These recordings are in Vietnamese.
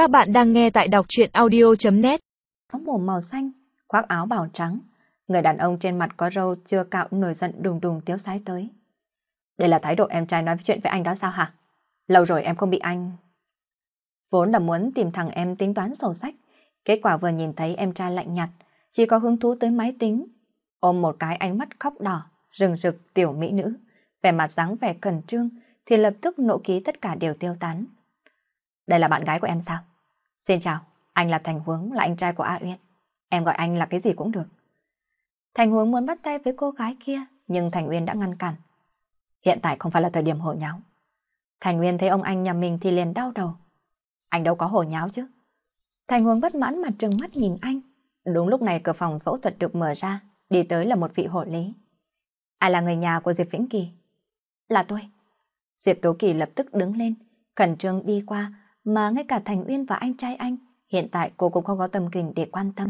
Các bạn đang nghe tại đọc chuyện audio.net Áo mồm màu xanh, khoác áo bảo trắng. Người đàn ông trên mặt có râu chưa cạo nổi giận đùng đùng tiếu sái tới. Đây là thái độ em trai nói chuyện với anh đó sao hả? Lâu rồi em không bị anh... Vốn là muốn tìm thằng em tính toán sổ sách. Kết quả vừa nhìn thấy em trai lạnh nhạt, chỉ có hứng thú tới máy tính. Ôm một cái ánh mắt khóc đỏ, rừng rực tiểu mỹ nữ. Vẻ mặt dáng vẻ cẩn trương, thì lập tức nộ ký tất cả đều tiêu tán. Đây là bạn gái của em sao? Xin chào, anh là Thành Hướng, là anh trai của A Uyên. Em gọi anh là cái gì cũng được. Thành Hướng muốn bắt tay với cô gái kia, nhưng Thành Uyên đã ngăn cản. Hiện tại không phải là thời điểm hồ nháo. Thành Uyên thấy ông anh nhà mình thì liền đau đầu. Anh đâu có hồ nháo chứ. Thành Hướng bất mãn mà trừng mắt nhìn anh. Đúng lúc này cửa phòng phẫu thuật được mở ra, đi tới là một vị hộ lý. Ai là người nhà của Diệp Vĩnh Kỳ? Là tôi. Diệp Tố Kỳ lập tức đứng lên, khẩn trương đi qua, mà ngay cả Thành Uyên và anh trai anh, hiện tại cô cũng không có tâm kinh để quan tâm.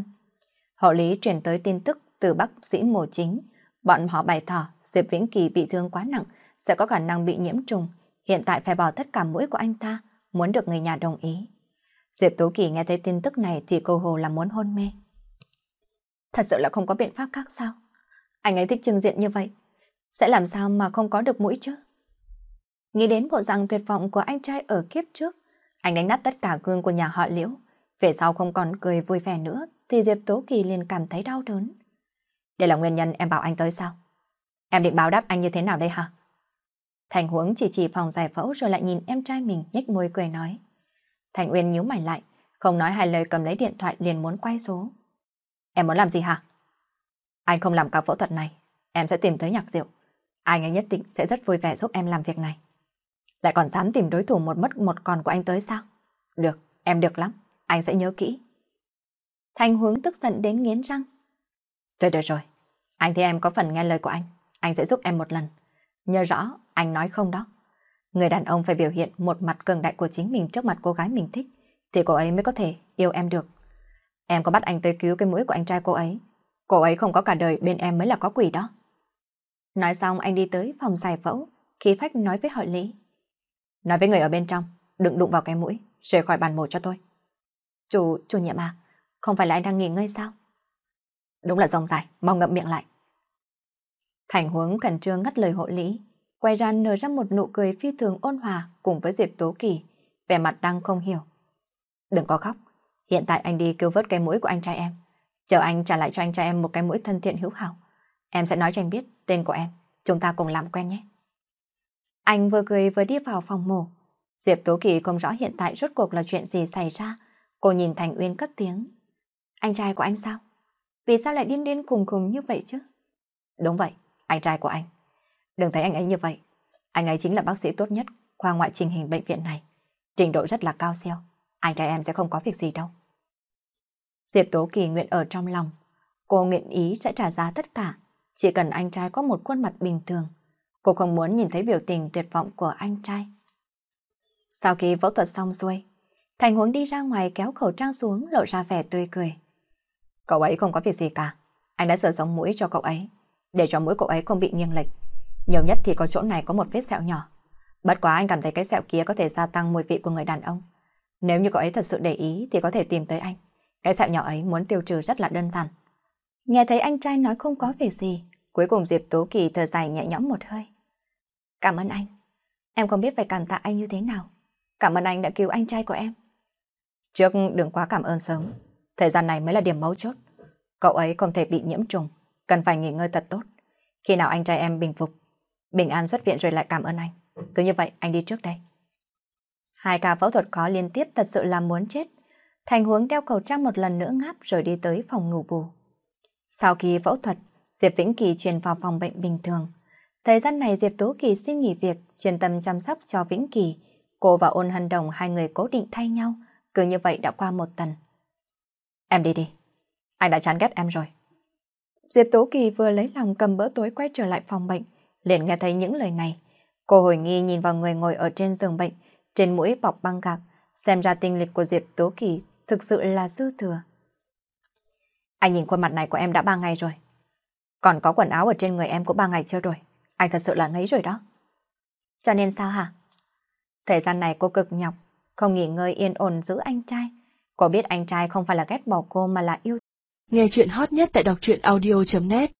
Hộ lý truyền tới tin tức từ bác sĩ mổ chính, bọn họ bày tỏ Diệp Vĩnh Kỳ bị thương quá nặng, sẽ có khả năng bị nhiễm trùng, hiện tại phải bỏ tất cả mũi của anh ta, muốn được người nhà đồng ý. Diệp Tố Kỳ nghe thấy tin tức này thì cô hồ là muốn hôn mê. Thật sự là không có biện pháp khác sao? Anh ấy thích trưng diện như vậy, sẽ làm sao mà không có được mũi chứ? Nghĩ đến bộ dạng tuyệt vọng của anh trai ở kiếp trước, anh đánh nát tất cả gương của nhà họ Liễu. Về sau không còn cười vui vẻ nữa, thì Diệp Tố Kỳ liền cảm thấy đau đớn. Đây là nguyên nhân em bảo anh tới sao? Em định báo đáp anh như thế nào đây hả? Thành Huống chỉ chỉ phòng giải phẫu rồi lại nhìn em trai mình nhếch môi cười nói. Thành Uyên nhíu mày lại, không nói hai lời cầm lấy điện thoại liền muốn quay số. Em muốn làm gì hả? Anh không làm cả phẫu thuật này, em sẽ tìm tới nhạc diệu. Anh ấy nhất định sẽ rất vui vẻ giúp em làm việc này. Lại còn dám tìm đối thủ một mất một còn của anh tới sao? Được, em được lắm, anh sẽ nhớ kỹ. Thanh hướng tức giận đến nghiến răng. Thôi được rồi, anh thấy em có phần nghe lời của anh, anh sẽ giúp em một lần. Nhớ rõ, anh nói không đó. Người đàn ông phải biểu hiện một mặt cường đại của chính mình trước mặt cô gái mình thích, thì cô ấy mới có thể yêu em được. Em có bắt anh tới cứu cái mũi của anh trai cô ấy. Cô ấy không có cả đời bên em mới là có quỷ đó. Nói xong anh đi tới phòng giải phẫu, khí phách nói với họ lý. Nói với người ở bên trong, đừng đụng vào cái mũi, rời khỏi bàn mổ cho tôi. Chủ, chủ nhiệm à, không phải là anh đang nghỉ ngơi sao? Đúng là rong dài, mau ngậm miệng lại. Thành huống khẩn trương ngắt lời hộ lý, quay ra nở ra một nụ cười phi thường ôn hòa cùng với Diệp Tố Kỳ, vẻ mặt đang không hiểu. Đừng có khóc, hiện tại anh đi cứu vớt cái mũi của anh trai em. Chờ anh trả lại cho anh trai em một cái mũi thân thiện hữu hảo. Em sẽ nói cho anh biết tên của em, chúng ta cùng làm quen nhé. Anh vừa cười vừa đi vào phòng mổ. Diệp Tố Kỳ không rõ hiện tại rốt cuộc là chuyện gì xảy ra. Cô nhìn Thành Uyên cất tiếng. Anh trai của anh sao? Vì sao lại điên điên cùng cùng như vậy chứ? Đúng vậy, anh trai của anh. Đừng thấy anh ấy như vậy. Anh ấy chính là bác sĩ tốt nhất khoa ngoại trình hình bệnh viện này. Trình độ rất là cao siêu. Anh trai em sẽ không có việc gì đâu. Diệp Tố Kỳ nguyện ở trong lòng. Cô nguyện ý sẽ trả giá tất cả. Chỉ cần anh trai có một khuôn mặt bình thường Cô không muốn nhìn thấy biểu tình tuyệt vọng của anh trai. Sau khi phẫu thuật xong xuôi, Thành Huống đi ra ngoài kéo khẩu trang xuống lộ ra vẻ tươi cười. Cậu ấy không có việc gì cả. Anh đã sửa sống mũi cho cậu ấy, để cho mũi cậu ấy không bị nghiêng lệch. Nhiều nhất thì có chỗ này có một vết sẹo nhỏ. Bất quá anh cảm thấy cái sẹo kia có thể gia tăng mùi vị của người đàn ông. Nếu như cậu ấy thật sự để ý thì có thể tìm tới anh. Cái sẹo nhỏ ấy muốn tiêu trừ rất là đơn giản. Nghe thấy anh trai nói không có việc gì, Cuối cùng Diệp Tố Kỳ thở dài nhẹ nhõm một hơi. Cảm ơn anh. Em không biết phải cảm tạ anh như thế nào. Cảm ơn anh đã cứu anh trai của em. Trước đừng quá cảm ơn sớm. Thời gian này mới là điểm mấu chốt. Cậu ấy không thể bị nhiễm trùng, cần phải nghỉ ngơi thật tốt. Khi nào anh trai em bình phục, bình an xuất viện rồi lại cảm ơn anh. Cứ như vậy, anh đi trước đây. Hai ca phẫu thuật khó liên tiếp thật sự là muốn chết. Thành hướng đeo khẩu trang một lần nữa ngáp rồi đi tới phòng ngủ bù. Sau khi phẫu thuật, Diệp Vĩnh Kỳ chuyển vào phòng bệnh bình thường. Thời gian này Diệp Tố Kỳ xin nghỉ việc, chuyên tâm chăm sóc cho Vĩnh Kỳ. Cô và ôn hân đồng hai người cố định thay nhau, cứ như vậy đã qua một tuần. Em đi đi, anh đã chán ghét em rồi. Diệp Tố Kỳ vừa lấy lòng cầm bữa tối quay trở lại phòng bệnh, liền nghe thấy những lời này. Cô hồi nghi nhìn vào người ngồi ở trên giường bệnh, trên mũi bọc băng gạc, xem ra tinh lịch của Diệp Tố Kỳ thực sự là dư thừa. Anh nhìn khuôn mặt này của em đã ba ngày rồi, còn có quần áo ở trên người em cũng ba ngày chưa rồi. Anh thật sự là ngấy rồi đó. Cho nên sao hả? Thời gian này cô cực nhọc, không nghỉ ngơi yên ổn giữ anh trai. Cô biết anh trai không phải là ghét bỏ cô mà là yêu. Nghe chuyện hot nhất tại đọc truyện audio.net